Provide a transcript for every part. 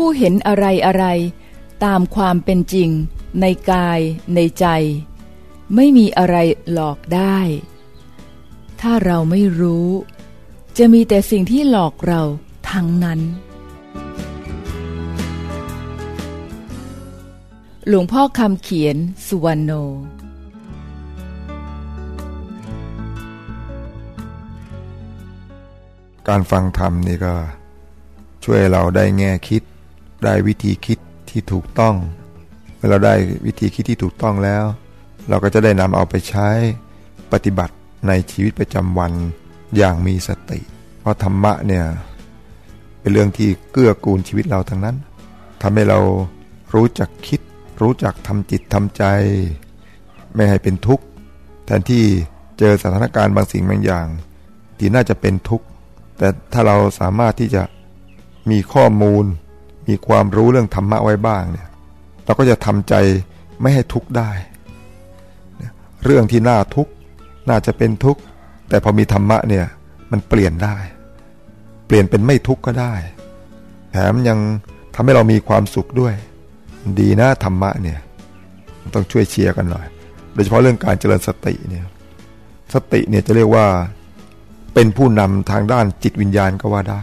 ผู้เห็นอะไรอะไรตามความเป็นจริง ในกายในใจ ไม่มีอะไรหลอกได้ ถ้าเราไม่รู้ จะมีแต่สิ่งที่หลอกเราทั้งนั้น หลวงพ่อคำเขียนสุวรรณโนการฟังธรรมนี่ก็ช่วยเราได้แง่คิด ได้วิธีคิดที่ถูกต้อง เมื่อเราได้วิธีคิดที่ถูกต้องแล้ว เราก็จะได้นำเอาไปใช้ปฏิบัติในชีวิตประจำวันอย่างมีสติ เพราะธรรมะเนี่ยเป็นเรื่องที่เกื้อกูลชีวิตเราทั้งนั้นทำให้เรารู้จักคิด รู้จักทำจิตทำใจ ไม่ให้เป็นทุกข์แทนที่เจอสถานการณ์บางสิ่งบางอย่าง ที่น่าจะเป็นทุกข์แต่ถ้าเราสามารถที่จะมีข้อมูล มีความรู้เรื่องธรรมะไว้บ้างเนี่ยเราก็จะทำใจไม่ให้ทุกข์ได้ เรื่องที่น่าทุกข์น่าจะเป็นทุกข์ แต่พอมีธรรมะเนี่ยมันเปลี่ยนได้ เปลี่ยนเป็นไม่ทุกข์ก็ได้ แถมยังทำให้เรามีความสุขด้วย ดีนะธรรมะเนี่ยต้องช่วยเชียร์กันหน่อย โดยเฉพาะเรื่องการเจริญสติเนี่ยสติเนี่ยจะเรียกว่าเป็นผู้นำทางด้านจิตวิญญาณก็ว่าได้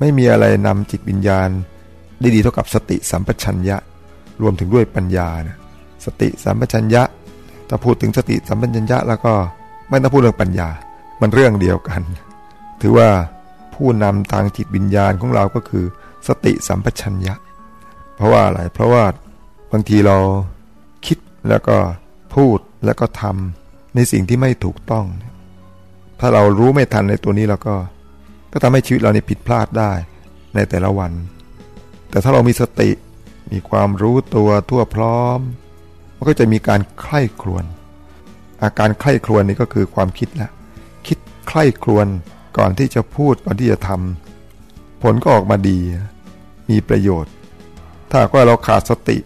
ไม่มีอะไรนำจิตวิญญาณ ได้ดีเท่ากับสติสัมปชัญญะ รวมถึงด้วยปัญญานะสติสัมปชัญญะถ้าพูดถึงสติสัมปชัญญะแล้วก็ไม่ต้องพูดเรื่องปัญญา มันเรื่องเดียวกัน ถือว่าผู้นำทางจิตวิญญาณของเราก็คือ สติสัมปชัญญะ เพราะว่าอะไรเพราะว่าบางทีเราคิดแล้วก็พูดแล้วก็ทำในสิ่งที่ไม่ถูกต้อง ถ้าเรารู้ไม่ทันในตัวนี้เราก็ ก็ทำให้ชีวิตเราเนี่ผิดพลาดได้ในแต่ละวัน แต่ถ้าเรามีสติมีความรู้ตัวทั่วพร้อม มันก็จะมีการใคร่ครวญอาการใคร่ครวญนี่ก็คือความคิดแล้วคิดใคร่ครวญก่อนที่จะพูดก่อนที่จะทำผลก็ออกมาดี มีประโยชน์ ถ้าว่าเราขาดสติ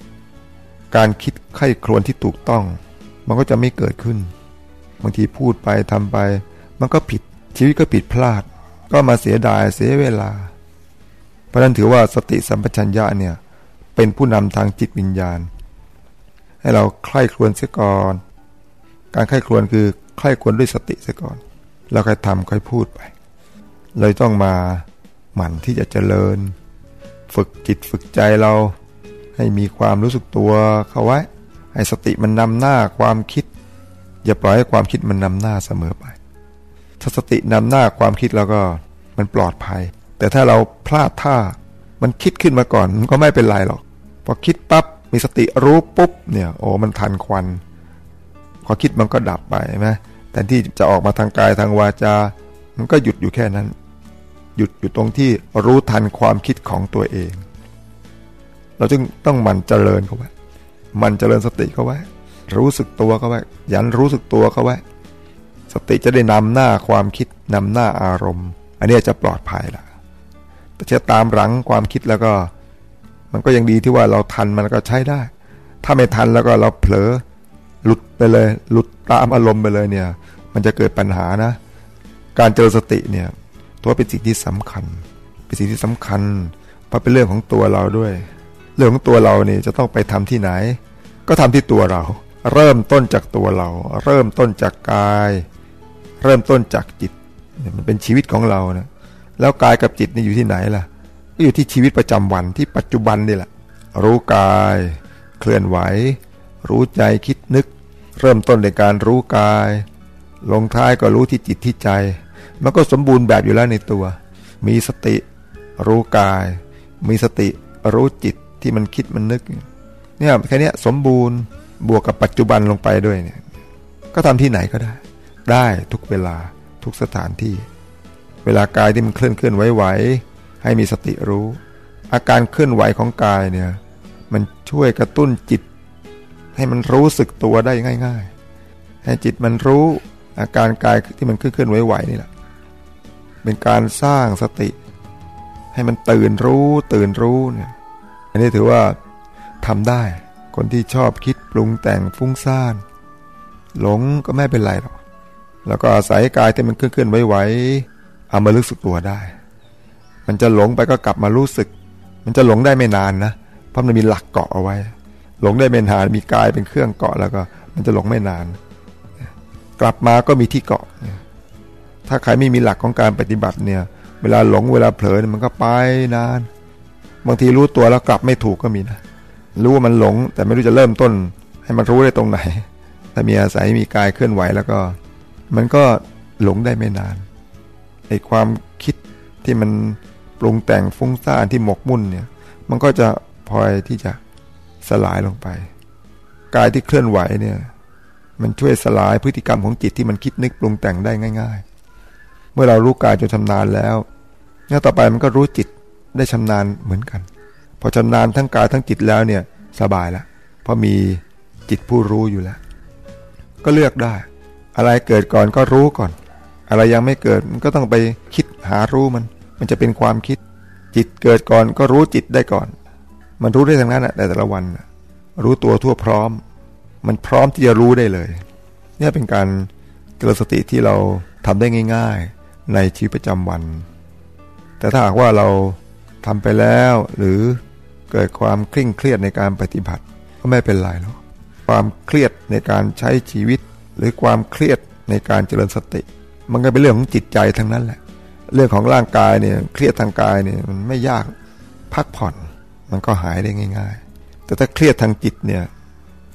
การคิดใคร่ครวญที่ถูกต้อง มันก็จะไม่เกิดขึ้นบางทีพูดไปทำไป มันก็ผิดชีวิตก็ผิดพลาด ก็มาเสียดายเสียเวลา เพราะนั้นถือว่าสติสัมปชัญญะเนี่ยเป็นผู้นำทางจิตวิญญาณ ให้เราใคร่ครวญเสียก่อน การใคร่ครวญคือใคร่ครวญด้วยสติเสียก่อนแล้วค่อยทำค่อยพูดไป เลยต้องมาหมั่นที่จะเจริญ ฝึกจิตฝึกใจเราให้มีความรู้สึกตัวเข้าไว้ ให้สติมันนำหน้าความคิด อย่าปล่อยให้ความคิดมันนำหน้าเสมอไป ถ้าสตินำหน้าความคิดแล้วก็มันปลอดภัย แต่ถ้าเราพลาดท่ามันคิดขึ้นมาก่อนมันก็ไม่เป็นไรหรอก พอคิดปับ๊บมีสติรู้ปุ๊บเนี่ยโอ้มันทันควัน พอคิดมันก็ดับไปไหมแต่ที่จะออกมาทางกายทางวาจา มันก็หยุดอยู่แค่นั้น หยุดอยู่ตรงที่รู้ทันความคิดของตัวเอง เราจึงต้องมันเจริญเขาไว้มันเจริญสติเขาไว้ รู้สึกตัวเขาไว้ยันรู้สึกตัวเขาไว้ สติจะได้นำหน้าความคิดนำหน้าอารมณ์ อันนี้จะปลอดภัยละ แต่จะตามหลังความคิดแล้วก็ มันก็ยังดีที่ว่าเราทันมันก็ใช้ได้ ถ้าไม่ทันแล้วก็เราเผลอหลุดไปเลย หลุดตามอารมณ์ไปเลยเนี่ย มันจะเกิดปัญหานะ การเจริญสติเนี่ยตัวเป็นสิ่งที่สำคัญ เป็นสิ่งที่สำคัญ เพราะเป็นเรื่องของตัวเราด้วย เรื่องของตัวเราเนี่ยจะต้องไปทำที่ไหน ก็ทำที่ตัวเรา เริ่มต้นจากตัวเรา เริ่มต้นจากกาย เริ่มต้นจากจิต มันเป็นชีวิตของเรานะ แล้วกายกับจิตนี่อยู่ที่ไหนล่ะก็อยู่ที่ชีวิตประจำวันที่ปัจจุบันนี่แหละ รู้กาย เคลื่อนไหว รู้ใจคิดนึก เริ่มต้นในการรู้กาย ลงท้ายก็รู้ที่จิตที่ใจ มันก็สมบูรณ์แบบอยู่แล้วในตัว มีสติ รู้กาย มีสติรู้จิตที่มันคิดมันนึก เนี่ยแค่นี้สมบูรณ์บวกกับปัจจุบันลงไปด้วยเนี่ย ก็ทำที่ไหนก็ได้ ได้ทุกเวลาทุกสถานที่ วลากายที่มันเคลื่อนเคลื่อนไหวไหวให้มีสติรู้ อาการเคลื่อนไหวของกายเนี่ยมันช่วยกระตุ้นจิต ให้มันรู้สึกตัวได้ง่าย ๆ ให้จิตมันรู้อาการกายที่มันเคลื่อนเคลื่อนไหวไหวนี่แหละเป็นการสร้างสติ ให้มันตื่นรู้ตื่นรู้เนี่ยอันนี้ถือว่าทำได้คนที่ชอบคิดปรุงแต่งฟุ้งซ่าน หลงก็ไม่เป็นไรหรอกแล้วก็อาศัยกายที่มันเคลื่อนๆไหวๆ เอามารู้สึกตัวได้ มันจะหลงไปก็กลับมารู้สึก มันจะหลงได้ไม่นานนะ เพราะมันมีหลักเกาะเอาไว้ หลงได้ไม่นานมีกายเป็นเครื่องเกาะแล้วก็ มันจะหลงไม่นาน กลับมาก็มีที่เกาะ ถ้าใครไม่มีหลักของการปฏิบัติเนี่ย เวลาหลงเวลาเผลอมันก็ไปนาน บางทีรู้ตัวแล้วกลับไม่ถูกก็มีนะ รู้ว่ามันหลง แต่ไม่รู้จะเริ่มต้น ให้มันรู้ได้ตรงไหน ถ้ามีอาศัยมีกายเคลื่อนไหวแล้วก็ มันก็หลงได้ไม่นาน ไอ้ความคิดที่มันปรุงแต่งฟุ้งซ่านที่หมกมุ่นเนี่ย มันก็จะพลอยที่จะสลายลงไป กายที่เคลื่อนไหวเนี่ย มันช่วยสลายพฤติกรรมของจิตที่มันคิดนึกปรุงแต่งได้ง่าย ๆ เมื่อเรารู้กายจนชำนาญแล้วเนี่ยต่อไปมันก็รู้จิตได้ชำนาญเหมือนกัน พอชำนาญทั้งกายทั้งจิตแล้วเนี่ยสบายล้วเพราะมีจิตผู้รู้อยู่แล้ว ก็เลือกได้ อะไรเกิดก่อนก็รู้ก่อน อะไรยังไม่เกิดมันก็ต้องไปคิดหารู้มัน มันจะเป็นความคิด จิตเกิดก่อนก็รู้จิตได้ก่อน มันรู้ได้ทั้งนั้นแหละแต่ละวัน รู้ตัวทั่วพร้อม มันพร้อมที่จะรู้ได้เลยนี่เป็นการเจริญสติที่เราทำได้ง่าย ๆ ในชีวิตประจำวัน แต่ถ้าหากว่าเราทำไปแล้วหรือเกิดความเคร่งเครียดในการปฏิบัติก็ไม่เป็นไรหรอกความเครียดในการใช้ชีวิต หรือความเครียดในการเจริญสติ มันก็เป็นเรื่องของจิตใจทั้งนั้นแหละ เรื่องของร่างกายเนี่ยเครียดทางกายเนี่ยมันไม่ยากพักผ่อน มันก็หายได้ง่าย ๆ แต่ถ้าเครียดทางจิตเนี่ย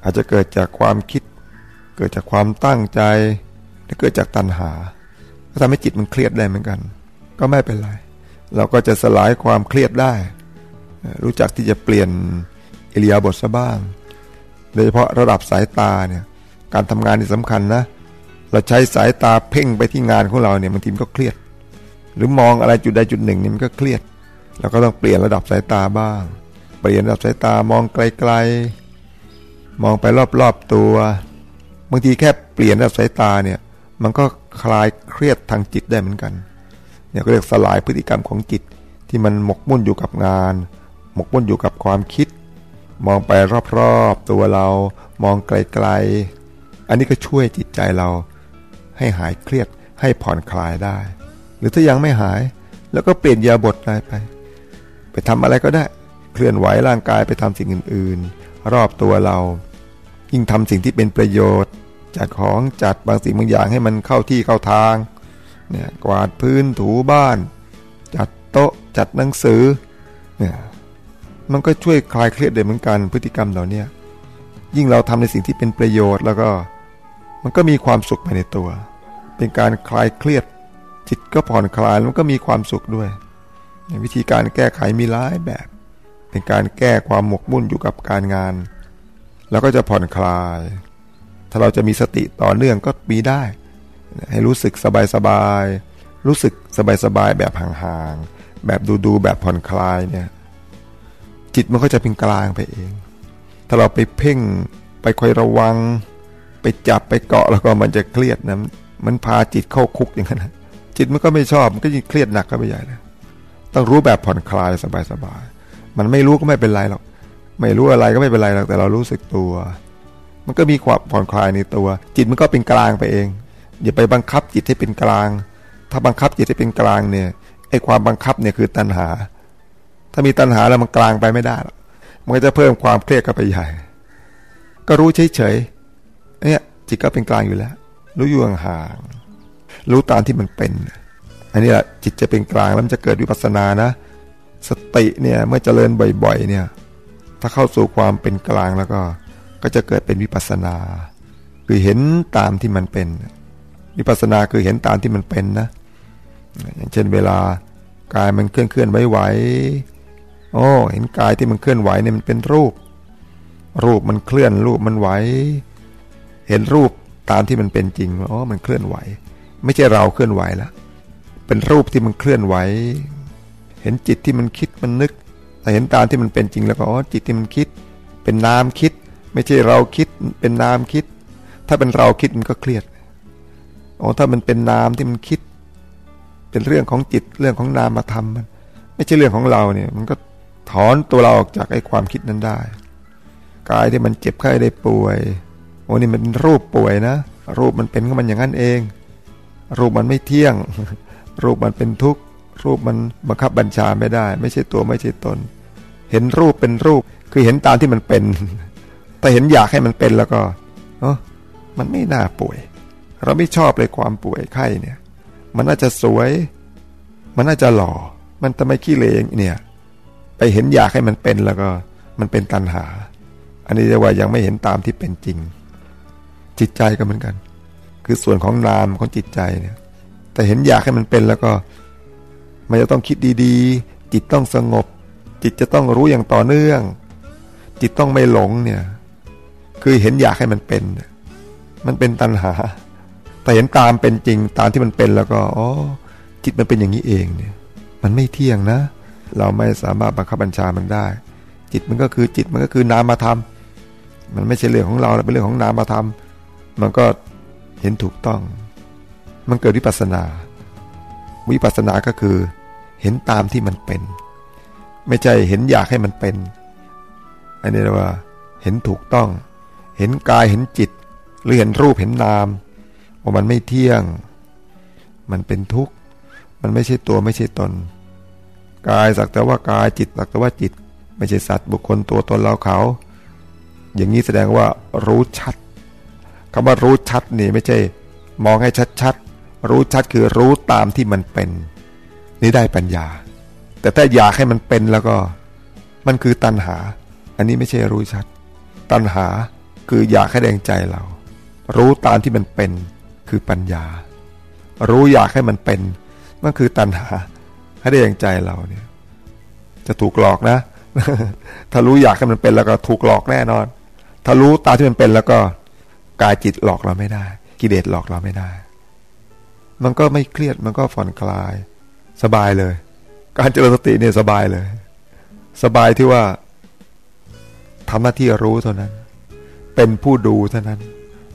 อาจจะเกิดจากความคิด เกิดจากความตั้งใจหรือเกิดจากตัณหาก็ทำให้จิตมันเครียดได้เหมือนกัน ก็ไม่เป็นไร เราก็จะสลายความเครียดได้ รู้จักที่จะเปลี่ยนอิริยาบถซะบ้าง โดยเฉพาะระดับสายตาเนี่ยการทำงานนี่สำคัญนะเเราใช้สายตาเพ่งไปที่งานของเราเนี่ยบางทีมันก็เครียด หรือมองอะไรจุดใดจุดหนึ่งเนี่ยมันก็เครียดเราก็ต้องเปลี่ยนระดับสายตาบ้าง เปลี่ยนระดับสายตามองไกลๆ มองไปรอบๆตัว บางทีแค่เปลี่ยนระดับสายตาเนี่ยมันก็คลายเครียดทางจิตได้เหมือนกันเนี่ยก็เรียกสลายพฤติกรรมของจิตที่มันหมกมุ่นอยู่กับงาน หมกมุ่นอยู่กับความคิด มองไปรอบๆตัวเรา มองไกลๆ อันนี้ก็ช่วยจิตใจเรา ให้หายเครียดให้ผ่อนคลายได้ หรือถ้ายังไม่หาย แล้วก็เปลี่ยนยาบทได้ไป ไปทำอะไรก็ได้ เคลื่อนไหวร่างกายไปทำสิ่งอื่น ๆ รอบตัวเรา ยิ่งทำสิ่งที่เป็นประโยชน์ จัดของจัดบางสิ่งบางอย่างให้มันเข้าที่เข้าทางเนี่ยกวาดพื้นถูบ้าน จัดโต๊ะจัดหนังสือเนี่ยมันก็ช่วยคลายเครียดได้เหมือนกันพฤติกรรมเหล่านี้ยิ่งเราทำในสิ่งที่เป็นประโยชน์แล้วก็มันก็มีความสุขภายในตัว เป็นการคลายเครียด จิตก็ผ่อนคลายแล้วก็มีความสุขด้วย วิธีการแก้ไขมีหลายแบบ เป็นการแก้ความหมกมุ่นอยู่กับการงาน แล้วก็จะผ่อนคลาย ถ้าเราจะมีสติต่อเนื่องก็มีได้ ให้รู้สึกสบายๆรู้สึกสบายๆแบบห่างๆแบบดูๆแบบผ่อนคลายเนี่ยจิตมันก็จะเป็นกลางไปเอง ถ้าเราไปเพ่งไปคอยระวัง ไปจับไปเกาะแล้วก็มันจะเครียดนะ มันพาจิตเข้าคุกอย่างนั้นจิตมันก็ไม่ชอบมันก็ยิ่งเครียดหนักก็ไปใหญ่เลยต้องรู้แบบผ่อนคลายสบายๆมันไม่รู้ก็ไม่เป็นไรหรอกไม่รู้อะไรก็ไม่เป็นไรหรอกแต่เรารู้สึกตัว มันก็มีความผ่อนคลายในตัว จิตมันก็เป็นกลางไปเอง อย่าไปบังคับจิตให้เป็นกลาง ถ้าบังคับจิตให้เป็นกลางเนี่ยไอ้ความบังคับเนี่ยคือตัณหา ถ้ามีตัณหาแล้วมันกลางไปไม่ได้หรอกมันก็จะเพิ่มความเครียดก็ไปใหญ่ ก็รู้เฉยๆเนี่ยจิตก็เป็นกลางอยู่แล้ว รู้อยู่ห่างๆรู้ตามที่มันเป็น อันนี้แหละจิตจะเป็นกลางแล้วมันจะเกิดวิปัสสนานะ สติเนี่ยเมื่อเจริญบ่อย ๆ เนี่ย ถ้าเข้าสู่ความเป็นกลางแล้วก็ ก็จะเกิดเป็นวิปัสสนา คือเห็นตามที่มันเป็น วิปัสสนาคือเห็นตามที่มันเป็นนะ อย่างเช่นเวลากายมันเคลื่อนเคลื่อนไหวโอ้เห็นกายที่มันเคลื่อนไหวเนี่ยมันเป็นรูป รูปมันเคลื่อนรูปมันไหว เห็นรูป ตามที่มันเป็นจริงอ๋อมันเคลื่อนไหว ไม่ใช่เราเคลื่อนไหวแล้วเป็นรูปที่มันเคลื่อนไหว เห็นจิตที่มันคิดมันนึกแต่เห็นตามที่มันเป็นจริงแล้วก็อ๋อจิตที่มันคิด เป็นนามคิด ไม่ใช่เราคิดเป็นนามคิด ถ้าเป็นเราคิดมันก็เครียดอ๋อถ้ามันเป็นนามที่มันคิด เป็นเรื่องของจิตเรื่องของนามมาทำมัน ไม่ใช่เรื่องของเราเนี่ย มันก็ถอนตัวเราออกจากไอ้ความคิดนั้นได้กายที่มันเจ็บไข้ได้ป่วย โอ้นี่มันรูปป่วยนะ รูปมันเป็นก็มันอย่างนั้นเอง รูปมันไม่เที่ยง รูปมันเป็นทุกข์ รูปมันบังคับบัญชาไม่ได้ ไม่ใช่ตัวไม่ใช่ตน เห็นรูปเป็นรูป คือเห็นตามที่มันเป็นแต่เห็นอยากให้มันเป็นแล้วก็เออมันไม่น่าป่วย เราไม่ชอบเลยความป่วยไข้เนี่ย มันน่าจะสวย มันน่าจะหล่อ มันทำไมขี้เลงเนี่ย ไปเห็นอยากให้มันเป็นแล้วก็ มันเป็นตัณหา อันนี้จะว่ายังไม่เห็นตามที่เป็นจริง จิตใจก็เหมือนกัน คือส่วนของนามของจิตใจเนี่ย แต่เห็นอยากให้มันเป็นแล้วก็ มันจะต้องคิดดีๆ จิตต้องสงบ จิตจะต้องรู้อย่างต่อเนื่อง จิตต้องไม่หลงเนี่ย คือเห็นอยากให้มันเป็น มันเป็นตัณหา แต่เห็นตามเป็นจริงตามที่มันเป็นแล้วก็อ๋อจิตมันเป็นอย่างนี้เองเนี่ย มันไม่เที่ยงนะ เราไม่สามารถบังคับบัญชามันได้ จิตมันก็คือจิตมันก็คือนามธรรมมันไม่ใช่เรื่องของเราเป็นเรื่องของนามธรรม มันก็เห็นถูกต้อง มันเกิดวิปัสนา วิปัสสนาก็คือ เห็นตามที่มันเป็น ไม่ใช่เห็นอยากให้มันเป็น อันนี้เรียกว่า เห็นถูกต้อง เห็นกายเห็นจิต หรือเห็นรูปเห็นนามว่ามันไม่เที่ยง มันเป็นทุกข์ มันไม่ใช่ตัวไม่ใช่ตน กายสักแต่ว่ากายจิตสักแต่ว่าจิต ไม่ใช่สัตว์บุคคลตัวตนเราเขา อย่างนี้แสดงว่ารู้ชัด คำว่ารู้ชัดนี่ไม่ใช่ มองให้ชัดๆ รู้ชัดคือรู้ตามที่มันเป็น นี่ได้ปัญญา แต่ถ้าอยากให้มันเป็นแล้วก็ มันคือตัณหา อันนี้ไม่ใช่รู้ชัด ตัณหาคืออยากให้แดงใจเรา รู้ตามที่มันเป็นคือปัญญา รู้อยากให้มันเป็นนั่นคือตัณหา ให้ได้ยังใจเราเนี่ย จะถูกหลอกนะ ถ้ารู้อยากให้มันเป็นแล้วก็ถูกหลอกแน่นอน ถ้ารู้ตามที่มันเป็นแล้วก็ กายจิตหลอกเราไม่ได้ กิเลสหลอกเราไม่ได้ มันก็ไม่เครียดมันก็ผ่อนคลาย สบายเลย การเจริญสติเนี่ยสบายเลย สบายที่ว่าทำหน้าที่รู้เท่านั้น เป็นผู้ดูเท่านั้น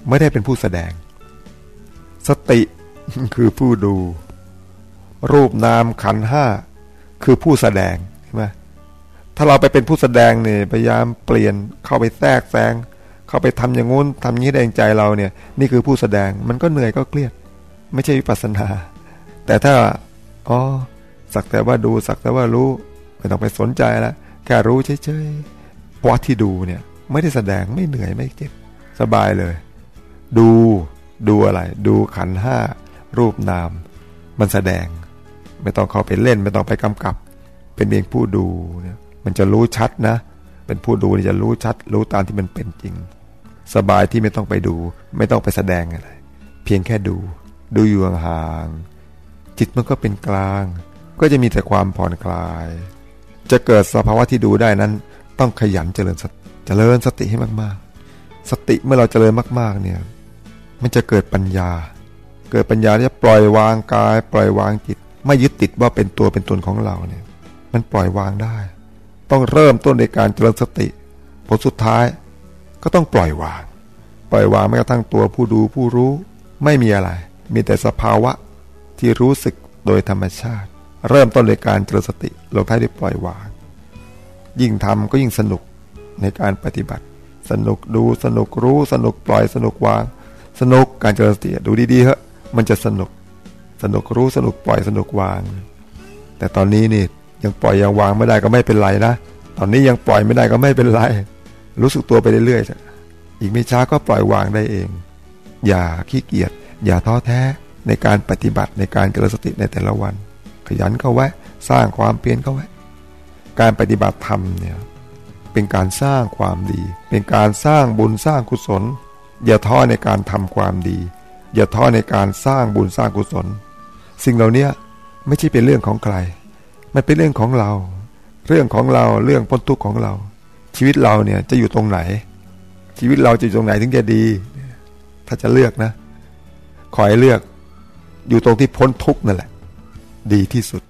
ไม่ได้เป็นผู้แสดง สติคือผู้ดู รูปนามขันห้าคือผู้แสดงใช่ไหมถ้าเราไปเป็นผู้แสดงเนี่ยพยายามเปลี่ยนเข้าไปแทรกแซง เขาไปทำอย่างงู้นทำอย่านี้แดงใจเราเนี่ย นี่คือผู้แสดงมันก็เหนื่อยก็เครียด ไม่ใช่วิปัสสนา แต่ถ้าอ๋อสักแต่ว่าดูสักแต่ว่ารู้ไม่ต้องไปสนใจแล้วแค่รู้เฉยๆเพราะที่ดูเนี่ย ไม่ได้แสดงไม่เหนื่อยไม่เจ็บสบายเลย ดูดูอะไร ดูขันห้ารูปนาม มันแสดง ไม่ต้องเข้าไปเล่น ไม่ต้องไปกำกับ เป็นเพียงผู้ดูเนี่ยมันจะรู้ชัดนะ เป็นผู้ดูนี่จะรู้ชัด รู้ตามที่มันเป็นจริง สบายที่ไม่ต้องไปดู ไม่ต้องไปแสดงอะไร เพียงแค่ดู ดูอยู่ห่างจิตมันก็เป็นกลาง ก็จะมีแต่ความผ่อนคลาย จะเกิดสภาวะที่ดูได้นั้น ต้องขยันเจริญสติเจริญสติให้มากๆ สติเมื่อเราเจริญมากๆเนี่ยมันจะเกิดปัญญา เกิดปัญญาที่จะปล่อยวางกาย ปล่อยวางจิต ไม่ยึดติดว่าเป็นตัวเป็นตนของเราเนี่ย มันปล่อยวางได้ ต้องเริ่มต้นในการเจริญสติ ผลสุดท้าย ก็ต้องปล่อยวาง ปล่อยวางแม้กระทั่งตัวผู้ดูผู้รู้ไม่มีอะไร มีแต่สภาวะที่รู้สึกโดยธรรมชาติ เริ่มต้นในการเจริญสติลงท้ายด้วยปล่อยวาง ยิ่งทำก็ยิ่งสนุกในการปฏิบัติ สนุกดูสนุกรู้สนุกปล่อยสนุกวาง สนุกการเจริญสติดูดีๆเถอะมันจะสนุก สนุกรู้สนุกปล่อยสนุกวาง แต่ตอนนี้นี่ยังปล่อยยังวางไม่ได้ก็ไม่เป็นไรนะตอนนี้ยังปล่อยไม่ได้ก็ไม่เป็นไร รู้สึกตัวไปเรื่อยๆ อีกไม่ช้าก็ปล่อยวางได้เอง อย่าขี้เกียจ อย่าท้อแท้ในการปฏิบัติในการเจริญสติในแต่ละวัน ขยันเข้าไว้ สร้างความเปลี่ยนเข้าไว้ การปฏิบัติธรรมเนี่ยเป็นการสร้างความดี เป็นการสร้างบุญสร้างกุศล อย่าท้อในการทำความดี อย่าท้อในการสร้างบุญสร้างกุศล สิ่งเหล่านี้ไม่ใช่เป็นเรื่องของใคร มันเป็นเรื่องของเรา เรื่องของเราเรื่องพ้นทุกข์ของเรา ชีวิตเราเนี่ยจะอยู่ตรงไหน ชีวิตเราจะอยู่ตรงไหนถึงจะดี ถ้าจะเลือกนะ ขอให้เลือกอยู่ตรงที่พ้นทุกข์นั่นแหละ ดีที่สุด